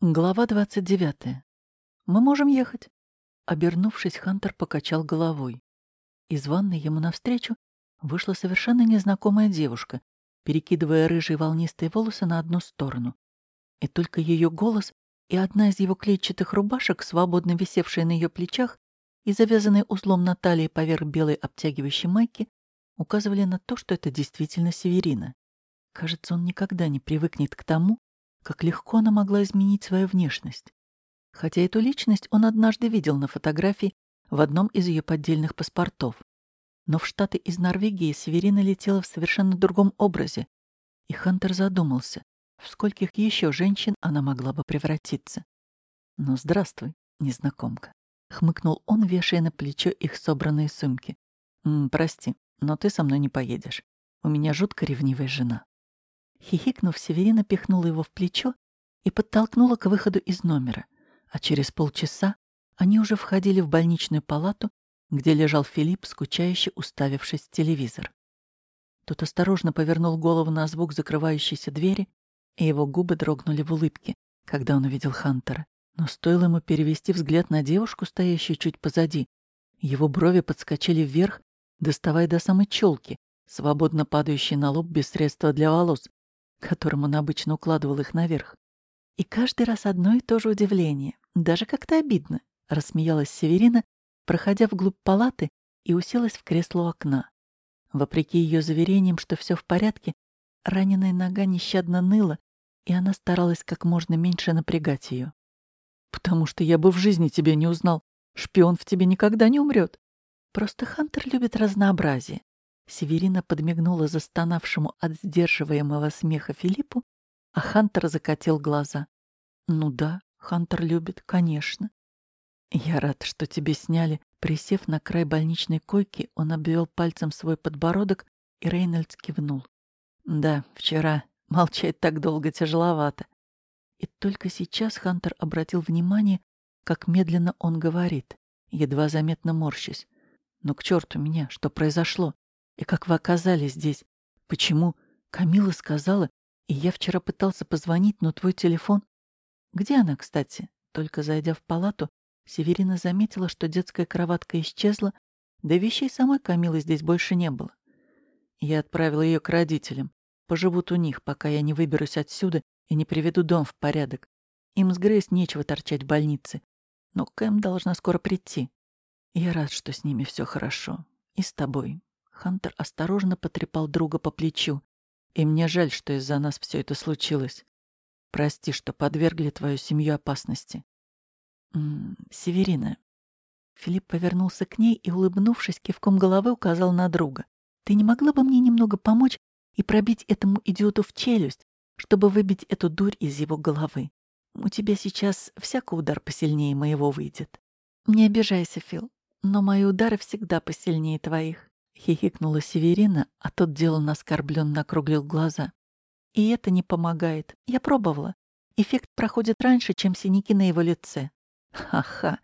Глава 29. «Мы можем ехать». Обернувшись, Хантер покачал головой. Из ванной ему навстречу вышла совершенно незнакомая девушка, перекидывая рыжие волнистые волосы на одну сторону. И только ее голос и одна из его клетчатых рубашек, свободно висевшая на ее плечах и завязанная узлом на талии поверх белой обтягивающей майки, указывали на то, что это действительно Северина. Кажется, он никогда не привыкнет к тому, как легко она могла изменить свою внешность. Хотя эту личность он однажды видел на фотографии в одном из ее поддельных паспортов. Но в Штаты из Норвегии Северина летела в совершенно другом образе, и Хантер задумался, в скольких еще женщин она могла бы превратиться. «Ну, здравствуй, незнакомка», — хмыкнул он, вешая на плечо их собранные сумки. «М, «Прости, но ты со мной не поедешь. У меня жутко ревнивая жена». Хихикнув, Северина пихнула его в плечо и подтолкнула к выходу из номера, а через полчаса они уже входили в больничную палату, где лежал Филипп, скучающе уставившись в телевизор. Тот осторожно повернул голову на звук закрывающейся двери, и его губы дрогнули в улыбке, когда он увидел Хантера. Но стоило ему перевести взгляд на девушку, стоящую чуть позади, его брови подскочили вверх, доставая до самой челки, свободно падающей на лоб без средства для волос, которым он обычно укладывал их наверх. И каждый раз одно и то же удивление, даже как-то обидно, рассмеялась Северина, проходя вглубь палаты и уселась в кресло у окна. Вопреки ее заверениям, что все в порядке, раненая нога нещадно ныла, и она старалась как можно меньше напрягать ее. «Потому что я бы в жизни тебя не узнал. Шпион в тебе никогда не умрет. Просто Хантер любит разнообразие. Северина подмигнула застонавшему от сдерживаемого смеха Филиппу, а Хантер закатил глаза. «Ну да, Хантер любит, конечно». «Я рад, что тебе сняли». Присев на край больничной койки, он обвел пальцем свой подбородок, и Рейнольдс кивнул. «Да, вчера. Молчать так долго тяжеловато». И только сейчас Хантер обратил внимание, как медленно он говорит, едва заметно морщась. «Ну к черту меня, что произошло? И как вы оказались здесь? Почему? Камила сказала, и я вчера пытался позвонить, но твой телефон... Где она, кстати? Только зайдя в палату, Северина заметила, что детская кроватка исчезла, да вещей самой Камилы здесь больше не было. Я отправила ее к родителям. Поживут у них, пока я не выберусь отсюда и не приведу дом в порядок. Им с Грейс нечего торчать в больнице. Но Кэм должна скоро прийти. Я рад, что с ними все хорошо. И с тобой. Хантер осторожно потрепал друга по плечу. «И мне жаль, что из-за нас все это случилось. Прости, что подвергли твою семью опасности». «М -м, «Северина». Филипп повернулся к ней и, улыбнувшись, кивком головы указал на друга. «Ты не могла бы мне немного помочь и пробить этому идиоту в челюсть, чтобы выбить эту дурь из его головы? У тебя сейчас всякий удар посильнее моего выйдет». «Не обижайся, Фил, но мои удары всегда посильнее твоих. Хихикнула Северина, а тот деланно оскорбленно округлил глаза. И это не помогает. Я пробовала. Эффект проходит раньше, чем синяки на его лице. Ха-ха.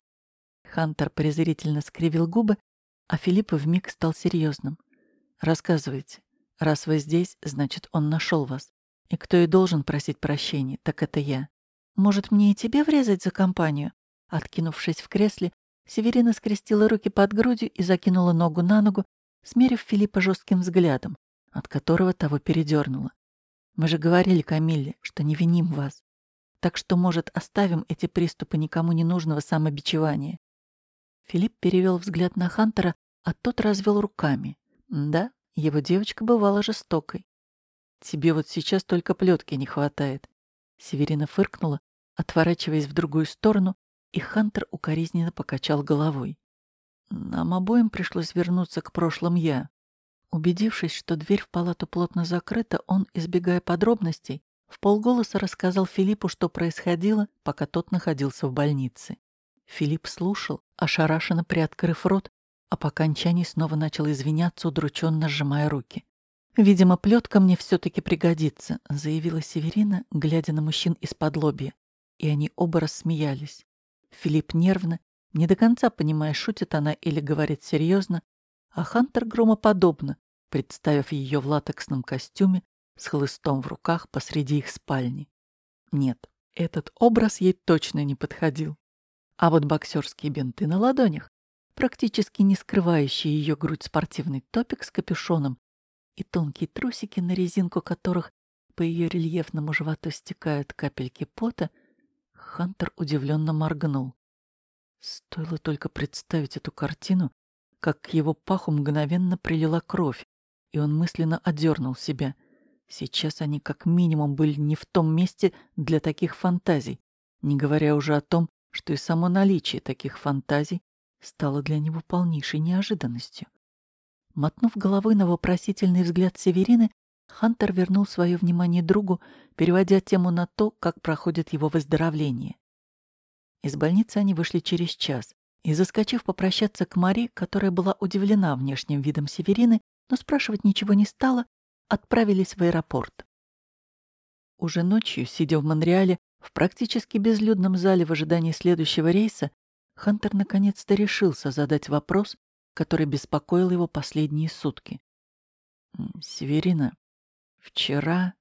Хантер презрительно скривил губы, а Филипп вмиг стал серьезным. Рассказывайте. Раз вы здесь, значит, он нашел вас. И кто и должен просить прощения, так это я. Может, мне и тебе врезать за компанию? Откинувшись в кресле, Северина скрестила руки под грудью и закинула ногу на ногу, смерив Филиппа жестким взглядом, от которого того передернуло. «Мы же говорили Камилле, что не виним вас. Так что, может, оставим эти приступы никому не нужного самобичевания?» Филипп перевел взгляд на Хантера, а тот развел руками. «Да, его девочка бывала жестокой. Тебе вот сейчас только плетки не хватает». Северина фыркнула, отворачиваясь в другую сторону, и Хантер укоризненно покачал головой. Нам обоим пришлось вернуться к прошлым «я». Убедившись, что дверь в палату плотно закрыта, он, избегая подробностей, в полголоса рассказал Филиппу, что происходило, пока тот находился в больнице. Филипп слушал, ошарашенно приоткрыв рот, а по окончании снова начал извиняться, удрученно сжимая руки. «Видимо, плетка мне все-таки пригодится», — заявила Северина, глядя на мужчин из-под лобья. И они оба рассмеялись. Филипп нервно, не до конца понимая, шутит она или говорит серьезно, а Хантер громоподобно, представив ее в латексном костюме с хлыстом в руках посреди их спальни. Нет, Этот образ ей точно не подходил. А вот боксерские бинты на ладонях, практически не скрывающие ее грудь спортивный топик с капюшоном и тонкие трусики, на резинку которых по ее рельефному животу стекают капельки пота, Хантер удивленно моргнул. Стоило только представить эту картину, как к его паху мгновенно прилила кровь, и он мысленно одернул себя. Сейчас они как минимум были не в том месте для таких фантазий, не говоря уже о том, что и само наличие таких фантазий стало для него полнейшей неожиданностью. Мотнув головой на вопросительный взгляд Северины, Хантер вернул свое внимание другу, переводя тему на то, как проходит его выздоровление. Из больницы они вышли через час, и, заскочив попрощаться к Мари, которая была удивлена внешним видом Северины, но спрашивать ничего не стала, отправились в аэропорт. Уже ночью, сидя в Монреале, в практически безлюдном зале в ожидании следующего рейса, Хантер наконец-то решился задать вопрос, который беспокоил его последние сутки. «Северина, вчера...»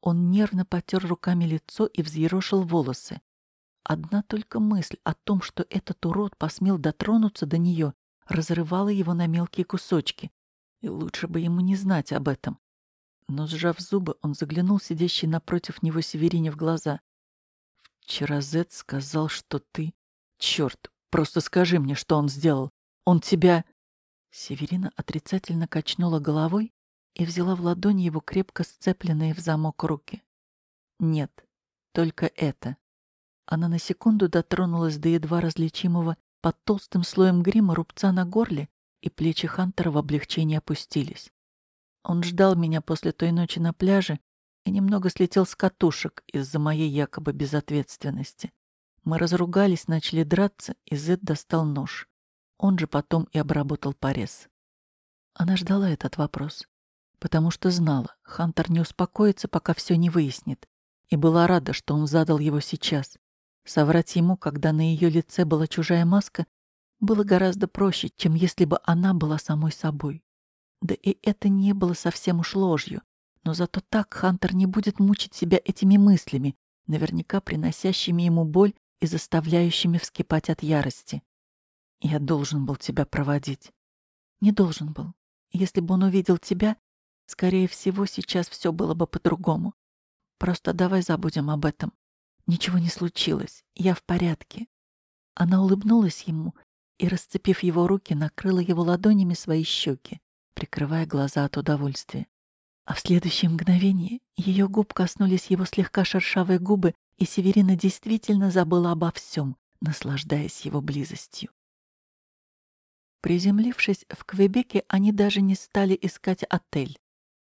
Он нервно потер руками лицо и взъерошил волосы. Одна только мысль о том, что этот урод посмел дотронуться до нее, разрывала его на мелкие кусочки. И лучше бы ему не знать об этом. Но, сжав зубы, он заглянул сидящий напротив него Северине в глаза. «Вчера Зет сказал, что ты... Черт, просто скажи мне, что он сделал. Он тебя...» Северина отрицательно качнула головой и взяла в ладони его крепко сцепленные в замок руки. «Нет, только это». Она на секунду дотронулась до едва различимого под толстым слоем грима рубца на горле, и плечи Хантера в облегчении опустились. Он ждал меня после той ночи на пляже и немного слетел с катушек из-за моей якобы безответственности. Мы разругались, начали драться, и Зед достал нож. Он же потом и обработал порез. Она ждала этот вопрос, потому что знала, Хантер не успокоится, пока все не выяснит, и была рада, что он задал его сейчас. Соврать ему, когда на ее лице была чужая маска, было гораздо проще, чем если бы она была самой собой. Да и это не было совсем уж ложью, но зато так Хантер не будет мучить себя этими мыслями, наверняка приносящими ему боль и заставляющими вскипать от ярости. Я должен был тебя проводить. Не должен был. Если бы он увидел тебя, скорее всего, сейчас все было бы по-другому. Просто давай забудем об этом. Ничего не случилось. Я в порядке. Она улыбнулась ему и, расцепив его руки, накрыла его ладонями свои щеки, прикрывая глаза от удовольствия. А в следующее мгновение ее губ коснулись его слегка шершавые губы, и Северина действительно забыла обо всем, наслаждаясь его близостью. Приземлившись в Квебеке, они даже не стали искать отель,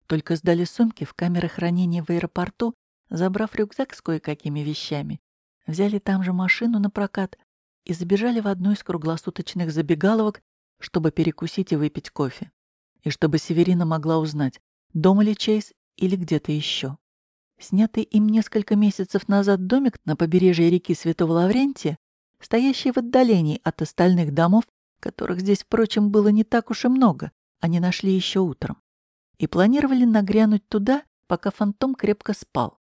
только сдали сумки в камеры хранения в аэропорту, забрав рюкзак с кое-какими вещами, взяли там же машину на прокат и забежали в одну из круглосуточных забегаловок, чтобы перекусить и выпить кофе. И чтобы Северина могла узнать, дома ли Чейз или где-то еще. Снятый им несколько месяцев назад домик на побережье реки Святого Лаврентия, стоящий в отдалении от остальных домов, которых здесь, впрочем, было не так уж и много, они нашли еще утром. И планировали нагрянуть туда, пока фантом крепко спал.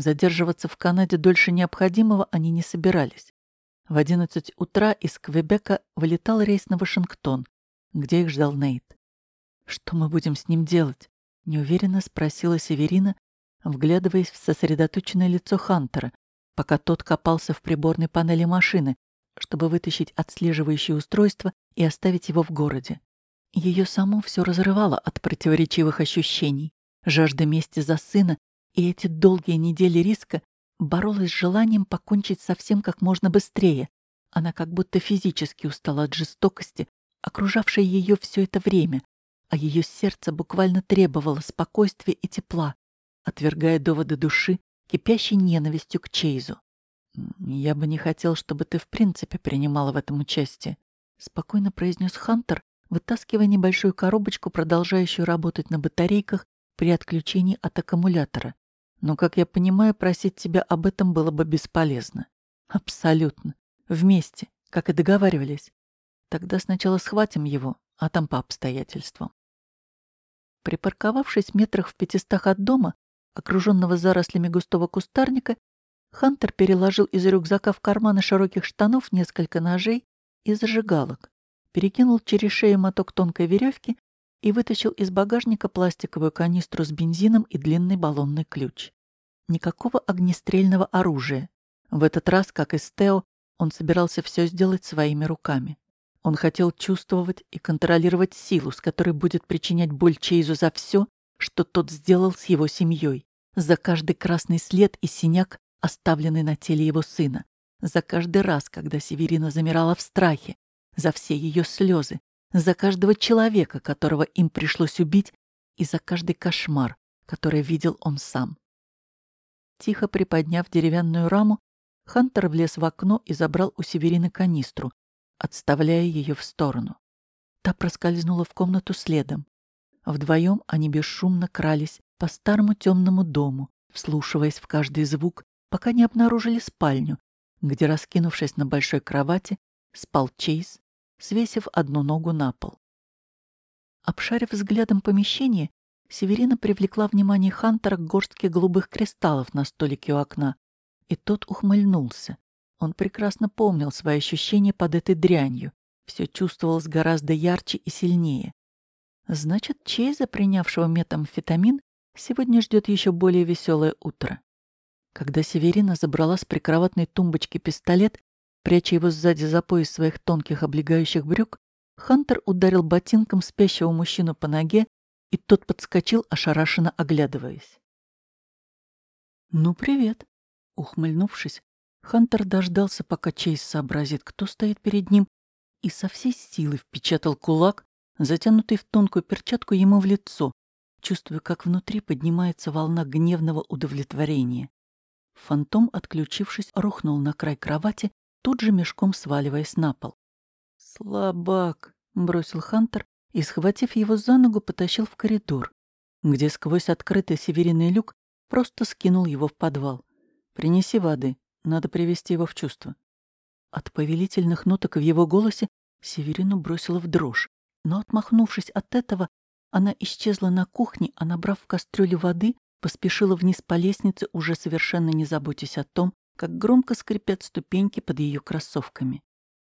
Задерживаться в Канаде дольше необходимого они не собирались. В 11 утра из Квебека вылетал рейс на Вашингтон, где их ждал Нейт. «Что мы будем с ним делать?» — неуверенно спросила Северина, вглядываясь в сосредоточенное лицо Хантера, пока тот копался в приборной панели машины, чтобы вытащить отслеживающее устройство и оставить его в городе. Ее само все разрывало от противоречивых ощущений. Жажда мести за сына и эти долгие недели риска боролась с желанием покончить со всем как можно быстрее. Она как будто физически устала от жестокости, окружавшей ее все это время, а ее сердце буквально требовало спокойствия и тепла, отвергая доводы души, кипящей ненавистью к Чейзу. «Я бы не хотел, чтобы ты в принципе принимала в этом участие», — спокойно произнес Хантер, вытаскивая небольшую коробочку, продолжающую работать на батарейках при отключении от аккумулятора. «Но, как я понимаю, просить тебя об этом было бы бесполезно». «Абсолютно. Вместе, как и договаривались. Тогда сначала схватим его, а там по обстоятельствам». Припарковавшись метрах в пятистах от дома, окруженного зарослями густого кустарника, Хантер переложил из рюкзака в карманы широких штанов несколько ножей и зажигалок, перекинул через шею моток тонкой веревки и вытащил из багажника пластиковую канистру с бензином и длинный баллонный ключ. Никакого огнестрельного оружия. В этот раз, как и с Тео, он собирался все сделать своими руками. Он хотел чувствовать и контролировать силу, с которой будет причинять боль Чейзу за все, что тот сделал с его семьей, за каждый красный след и синяк, оставленный на теле его сына, за каждый раз, когда Северина замирала в страхе, за все ее слезы, за каждого человека, которого им пришлось убить, и за каждый кошмар, который видел он сам. Тихо приподняв деревянную раму, Хантер влез в окно и забрал у Северины канистру, отставляя ее в сторону. Та проскользнула в комнату следом. Вдвоем они бесшумно крались по старому темному дому, вслушиваясь в каждый звук, пока не обнаружили спальню, где, раскинувшись на большой кровати, спал Чейз, свесив одну ногу на пол. Обшарив взглядом помещение, Северина привлекла внимание Хантера к горстке голубых кристаллов на столике у окна, и тот ухмыльнулся. Он прекрасно помнил свои ощущения под этой дрянью, все чувствовалось гораздо ярче и сильнее. Значит, Чейза, принявшего метамфетамин, сегодня ждет еще более веселое утро. Когда Северина забрала с прикроватной тумбочки пистолет, пряча его сзади за пояс своих тонких облегающих брюк, Хантер ударил ботинком спящего мужчину по ноге, и тот подскочил, ошарашенно оглядываясь. «Ну, привет!» Ухмыльнувшись, Хантер дождался, пока Чейз сообразит, кто стоит перед ним, и со всей силы впечатал кулак, затянутый в тонкую перчатку ему в лицо, чувствуя, как внутри поднимается волна гневного удовлетворения. Фантом, отключившись, рухнул на край кровати, тут же мешком сваливаясь на пол. «Слабак!» — бросил Хантер и, схватив его за ногу, потащил в коридор, где сквозь открытый севериный люк просто скинул его в подвал. «Принеси воды, надо привести его в чувство». От повелительных ноток в его голосе Северину бросила в дрожь, но, отмахнувшись от этого, она исчезла на кухне, а, набрав в кастрюлю воды, поспешила вниз по лестнице, уже совершенно не заботясь о том, как громко скрипят ступеньки под ее кроссовками.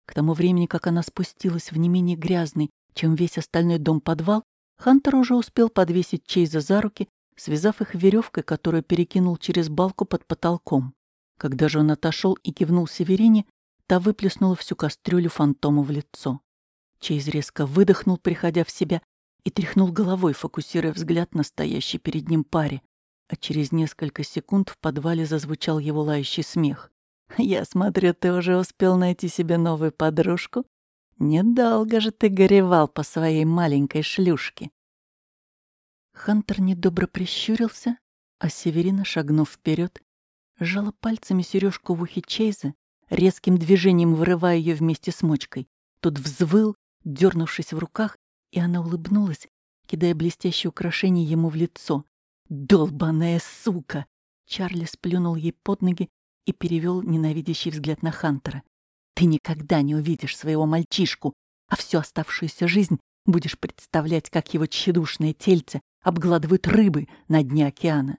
К тому времени, как она спустилась в не менее грязный, чем весь остальной дом-подвал, Хантер уже успел подвесить Чейза за руки, связав их веревкой, которую перекинул через балку под потолком. Когда же он отошел и кивнул Северине, та выплеснула всю кастрюлю фантому в лицо. Чейз резко выдохнул, приходя в себя, и тряхнул головой, фокусируя взгляд на стоящей перед ним паре а через несколько секунд в подвале зазвучал его лающий смех. «Я смотрю, ты уже успел найти себе новую подружку? Недолго же ты горевал по своей маленькой шлюшке». Хантер недобро прищурился, а Северина, шагнув вперед, сжала пальцами сережку в ухе Чейза, резким движением вырывая ее вместе с мочкой. Тот взвыл, дернувшись в руках, и она улыбнулась, кидая блестящее украшение ему в лицо. «Долбаная сука!» Чарли сплюнул ей под ноги и перевел ненавидящий взгляд на Хантера. «Ты никогда не увидишь своего мальчишку, а всю оставшуюся жизнь будешь представлять, как его тщедушное тельце обгладывают рыбы на дне океана».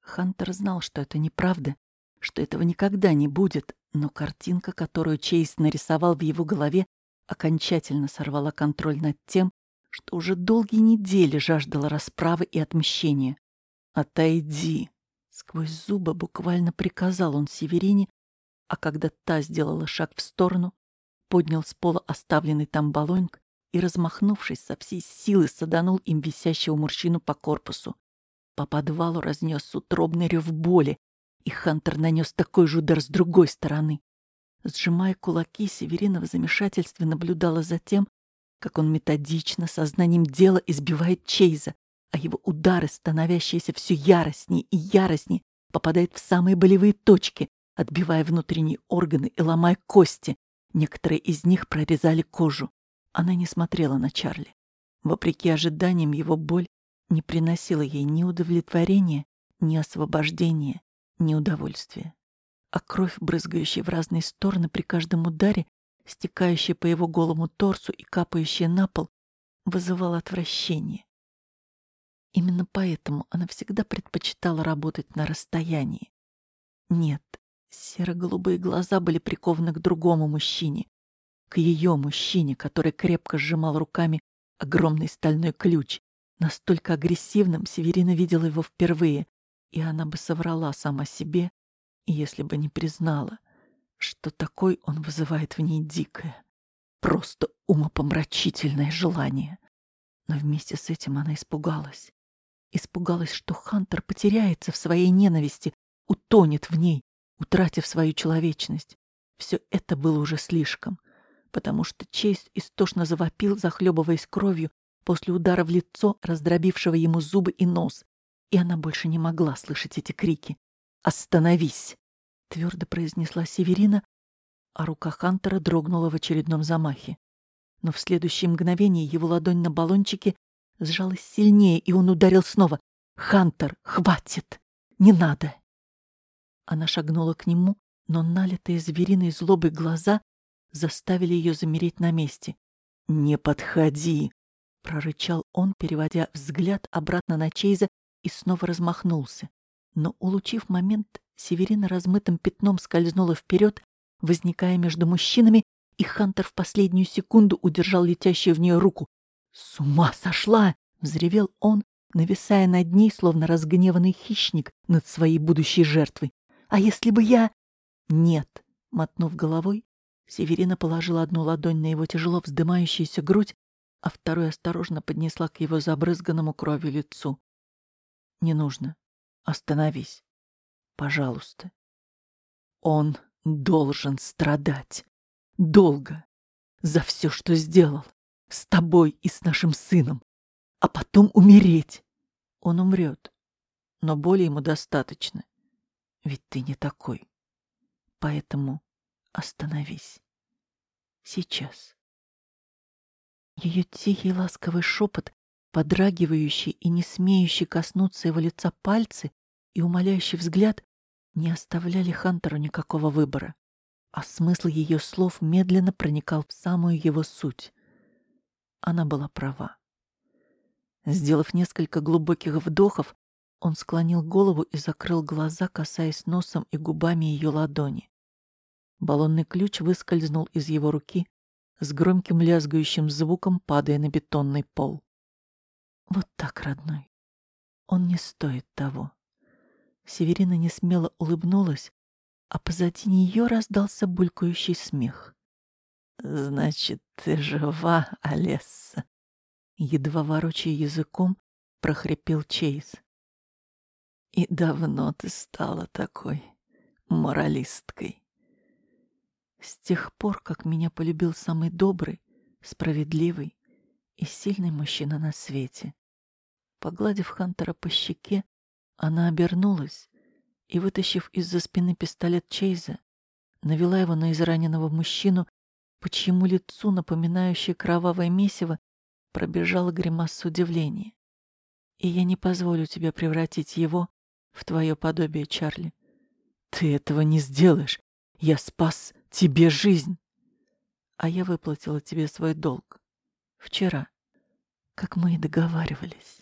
Хантер знал, что это неправда, что этого никогда не будет, но картинка, которую Чейз нарисовал в его голове, окончательно сорвала контроль над тем, что уже долгие недели жаждала расправы и отмщения. «Отойди!» Сквозь зубы буквально приказал он Северине, а когда та сделала шаг в сторону, поднял с пола оставленный там баллонг и, размахнувшись со всей силы, саданул им висящего мужчину по корпусу. По подвалу разнес утробный рев боли, и Хантер нанес такой же удар с другой стороны. Сжимая кулаки, Северина в замешательстве наблюдала за тем, как он методично, сознанием дела избивает Чейза, а его удары, становящиеся все яростнее и яростнее, попадают в самые болевые точки, отбивая внутренние органы и ломая кости. Некоторые из них прорезали кожу. Она не смотрела на Чарли. Вопреки ожиданиям, его боль не приносила ей ни удовлетворения, ни освобождения, ни удовольствия. А кровь, брызгающая в разные стороны при каждом ударе, стекающая по его голому торсу и капающая на пол, вызывала отвращение. Именно поэтому она всегда предпочитала работать на расстоянии. Нет, Серо-голубые глаза были прикованы к другому мужчине, к ее мужчине, который крепко сжимал руками огромный стальной ключ. Настолько агрессивным Северина видела его впервые, и она бы соврала сама себе, если бы не признала, что такой он вызывает в ней дикое, просто умопомрачительное желание. Но вместе с этим она испугалась. Испугалась, что Хантер потеряется в своей ненависти, утонет в ней, утратив свою человечность. Все это было уже слишком, потому что честь истошно завопил, захлебываясь кровью после удара в лицо, раздробившего ему зубы и нос, и она больше не могла слышать эти крики. «Остановись!» — твердо произнесла Северина, а рука Хантера дрогнула в очередном замахе. Но в следующее мгновение его ладонь на баллончике сжалась сильнее, и он ударил снова. «Хантер, хватит! Не надо!» Она шагнула к нему, но налитые звериной злобой глаза заставили ее замереть на месте. «Не подходи!» — прорычал он, переводя взгляд обратно на Чейза и снова размахнулся. Но, улучив момент, Северина размытым пятном скользнула вперед, возникая между мужчинами, и Хантер в последнюю секунду удержал летящую в нее руку. «С ума сошла!» — взревел он, нависая над ней, словно разгневанный хищник над своей будущей жертвой. «А если бы я...» «Нет!» — мотнув головой, Северина положила одну ладонь на его тяжело вздымающуюся грудь, а вторую осторожно поднесла к его забрызганному кровью лицу. «Не нужно. Остановись. Пожалуйста. Он должен страдать. Долго. За все, что сделал. С тобой и с нашим сыном. А потом умереть. Он умрет. Но боли ему достаточно. Ведь ты не такой. Поэтому остановись. Сейчас. Ее тихий ласковый шепот, подрагивающий и не смеющий коснуться его лица пальцы и умоляющий взгляд не оставляли Хантеру никакого выбора, а смысл ее слов медленно проникал в самую его суть. Она была права. Сделав несколько глубоких вдохов, он склонил голову и закрыл глаза, касаясь носом и губами ее ладони. Баллонный ключ выскользнул из его руки, с громким лязгающим звуком падая на бетонный пол. Вот так, родной. Он не стоит того. Северина несмело улыбнулась, а позади нее раздался булькающий смех. «Значит, ты жива, Олесса?» Едва ворочая языком, прохрипел Чейз. «И давно ты стала такой моралисткой?» С тех пор, как меня полюбил самый добрый, справедливый и сильный мужчина на свете. Погладив Хантера по щеке, она обернулась и, вытащив из-за спины пистолет Чейза, навела его на израненного мужчину, по чьему лицу, напоминающее кровавое месиво, пробежала гримаса удивления. «И я не позволю тебе превратить его в твое подобие, Чарли. Ты этого не сделаешь. Я спас тебе жизнь. А я выплатила тебе свой долг. Вчера, как мы и договаривались.